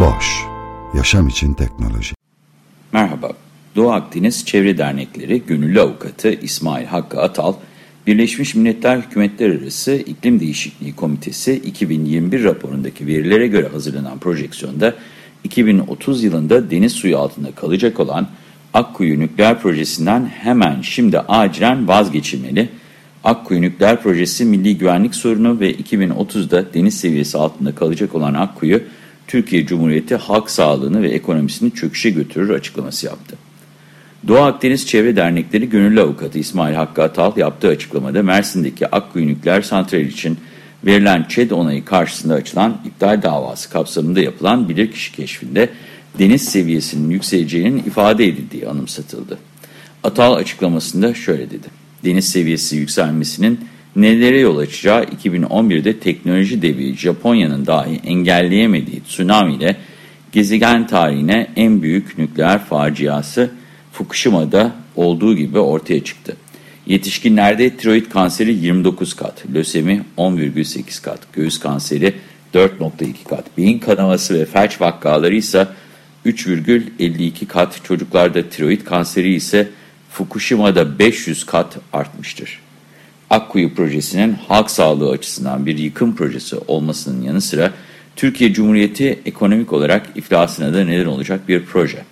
Boş, yaşam için teknoloji. Merhaba, Doğu Akdeniz Çevre Dernekleri Gönüllü Avukatı İsmail Hakkı Atal, Birleşmiş Milletler Hükümetler Arası İklim Değişikliği Komitesi 2021 raporundaki verilere göre hazırlanan projeksiyonda 2030 yılında deniz suyu altında kalacak olan Akkuyu Nükleer Projesi'nden hemen şimdi acilen vazgeçilmeli. Akkuyu Nükleer Projesi milli güvenlik sorunu ve 2030'da deniz seviyesi altında kalacak olan Akkuyu, Türkiye Cumhuriyeti halk sağlığını ve ekonomisini çöküşe götürür açıklaması yaptı. Doğu Akdeniz Çevre Dernekleri Gönüllü Avukatı İsmail Hakkı Atal yaptığı açıklamada Mersin'deki Akkuyu Nükleer Santral için verilen ÇED onayı karşısında açılan iptal davası kapsamında yapılan bilirkişi keşfinde deniz seviyesinin yükseleceğinin ifade edildiği anımsatıldı. Atal açıklamasında şöyle dedi. Deniz seviyesi yükselmesinin nelere yol açacağı 2011'de teknoloji devi Japonya'nın dahi engelleyemediği tsunami ile gezegen tarihine en büyük nükleer faciası Fukushima'da olduğu gibi ortaya çıktı. Yetişkinlerde tiroid kanseri 29 kat, lösemi 10,8 kat, göğüs kanseri 4,2 kat, beyin kanaması ve felç vakaları ise 3,52 kat, çocuklarda tiroid kanseri ise Fukushima'da 500 kat artmıştır. Akkuyu projesinin halk sağlığı açısından bir yıkım projesi olmasının yanı sıra Türkiye Cumhuriyeti ekonomik olarak iflasına da neden olacak bir proje.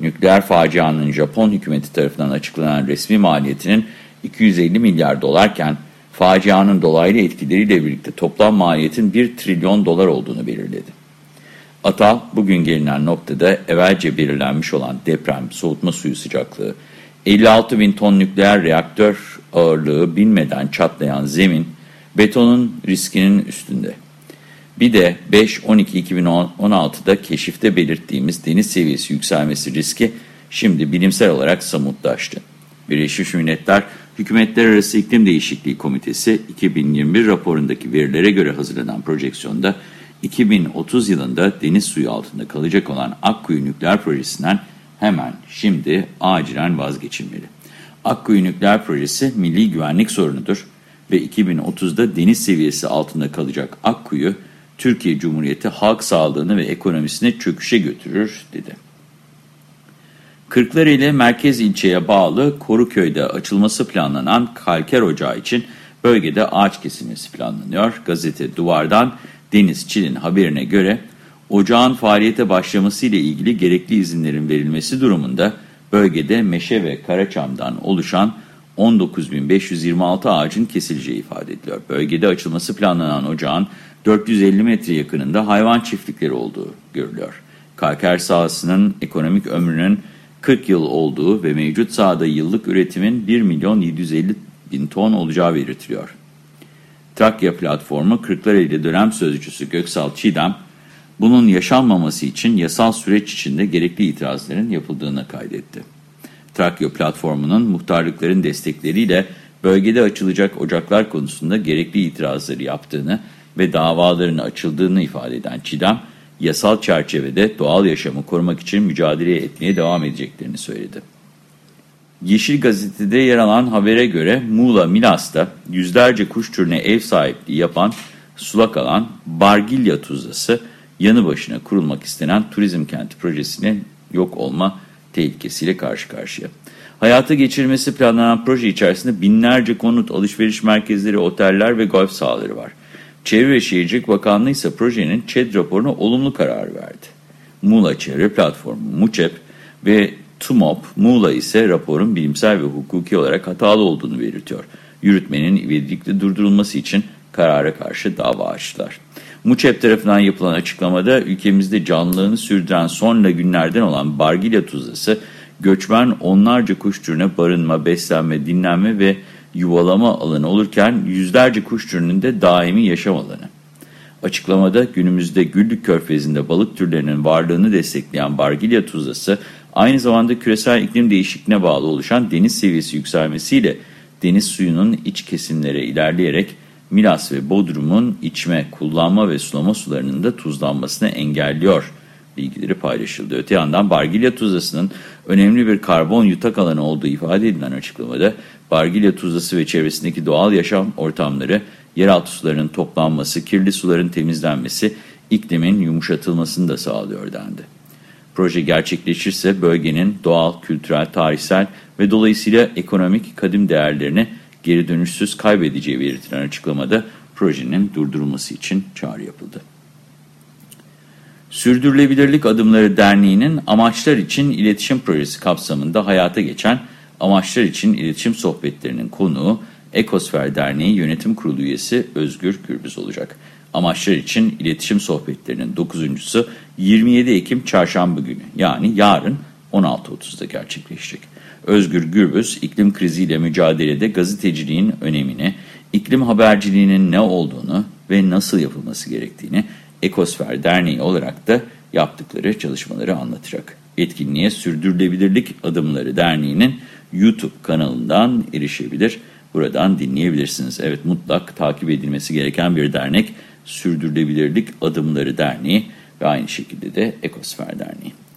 Nükleer facianın Japon hükümeti tarafından açıklanan resmi maliyetinin 250 milyar dolarken facianın dolaylı etkileriyle birlikte toplam maliyetin 1 trilyon dolar olduğunu belirledi. Ata bugün gelinen noktada evvelce belirlenmiş olan deprem, soğutma suyu sıcaklığı, 56 bin ton nükleer reaktör ağırlığı bilmeden çatlayan zemin, betonun riskinin üstünde. Bir de 5-12-2016'da keşifte belirttiğimiz deniz seviyesi yükselmesi riski şimdi bilimsel olarak samutlaştı. Birleşmiş Milletler Hükümetler Arası İklim Değişikliği Komitesi 2021 raporundaki verilere göre hazırlanan projeksiyonda 2030 yılında deniz suyu altında kalacak olan Akkuyu Nükleer Projesi'nden hemen şimdi acilen vazgeçilmeli. Akkuyu Nükleer Projesi milli güvenlik sorunudur ve 2030'da deniz seviyesi altında kalacak Akkuyu, Türkiye Cumhuriyeti halk sağlığını ve ekonomisini çöküşe götürür dedi. Kırklareli merkez ilçeye bağlı Koruköy'de açılması planlanan kalker ocağı için bölgede ağaç kesilmesi planlanıyor. Gazete Duvar'dan Deniz Çil'in haberine göre ocağın faaliyete başlaması ile ilgili gerekli izinlerin verilmesi durumunda bölgede meşe ve karaçamdan oluşan 19.526 ağacın kesileceği ifade ediliyor. Bölgede açılması planlanan ocağın 450 metre yakınında hayvan çiftlikleri olduğu görülüyor. Kalker sahasının ekonomik ömrünün 40 yıl olduğu ve mevcut sahada yıllık üretimin 1 milyon 750 bin ton olacağı belirtiliyor. Trakya platformu Kırklareli dönem sözcüsü Göksal Çiğdem, bunun yaşanmaması için yasal süreç içinde gerekli itirazların yapıldığını kaydetti. Trakya platformunun muhtarlıkların destekleriyle bölgede açılacak ocaklar konusunda gerekli itirazları yaptığını ve davaların açıldığını ifade eden Çiğdem, yasal çerçevede doğal yaşamı korumak için mücadele etmeye devam edeceklerini söyledi. Yeşil Gazete'de yer alan habere göre Muğla Milas'ta yüzlerce kuş türüne ev sahipliği yapan sulak alan Bargilya Tuzlası yanı başına kurulmak istenen turizm kenti projesinin yok olma tehlikesiyle karşı karşıya. Hayata geçirilmesi planlanan proje içerisinde binlerce konut, alışveriş merkezleri, oteller ve golf sahaları var. Çevre ve Şehircilik Bakanlığı ise projenin ÇED raporuna olumlu karar verdi. Muğla Çevre Platformu, MUÇEP ve TUMOP, Muğla ise raporun bilimsel ve hukuki olarak hatalı olduğunu belirtiyor. Yürütmenin ivedilikle durdurulması için karara karşı dava açtılar. MUÇEP tarafından yapılan açıklamada ülkemizde canlılığını sürdüren son lagünlerden olan Bargilya Tuzlası, göçmen onlarca kuş türüne barınma, beslenme, dinlenme ve yuvalama alanı olurken yüzlerce kuş türünün de daimi yaşam alanı. Açıklamada günümüzde Güllük Körfezi'nde balık türlerinin varlığını destekleyen Bargilya tuzlası aynı zamanda küresel iklim değişikliğine bağlı oluşan deniz seviyesi yükselmesiyle deniz suyunun iç kesimlere ilerleyerek Milas ve Bodrum'un içme, kullanma ve sulama sularının da tuzlanmasını engelliyor bilgileri paylaşıldı. Öte yandan Bargilya tuzlasının önemli bir karbon yutak alanı olduğu ifade edilen açıklamada Bargilya tuzlası ve çevresindeki doğal yaşam ortamları yeraltı sularının toplanması, kirli suların temizlenmesi, iklimin yumuşatılmasını da sağlıyor dendi. Proje gerçekleşirse bölgenin doğal, kültürel, tarihsel ve dolayısıyla ekonomik kadim değerlerini geri dönüşsüz kaybedeceği belirtilen açıklamada projenin durdurulması için çağrı yapıldı. Sürdürülebilirlik Adımları Derneği'nin Amaçlar için İletişim Projesi kapsamında hayata geçen Amaçlar için İletişim Sohbetlerinin konuğu Ekosfer Derneği Yönetim Kurulu üyesi Özgür Gürbüz olacak. Amaçlar için İletişim Sohbetlerinin 9.sü 27 Ekim Çarşamba günü yani yarın 16.30'da gerçekleşecek. Özgür Gürbüz, iklim kriziyle mücadelede gazeteciliğin önemini, iklim haberciliğinin ne olduğunu ve nasıl yapılması gerektiğini Ekosfer Derneği olarak da yaptıkları çalışmaları anlatacak. Etkinliğe Sürdürülebilirlik Adımları Derneği'nin YouTube kanalından erişebilir. Buradan dinleyebilirsiniz. Evet mutlak takip edilmesi gereken bir dernek Sürdürülebilirlik Adımları Derneği ve aynı şekilde de Ekosfer Derneği.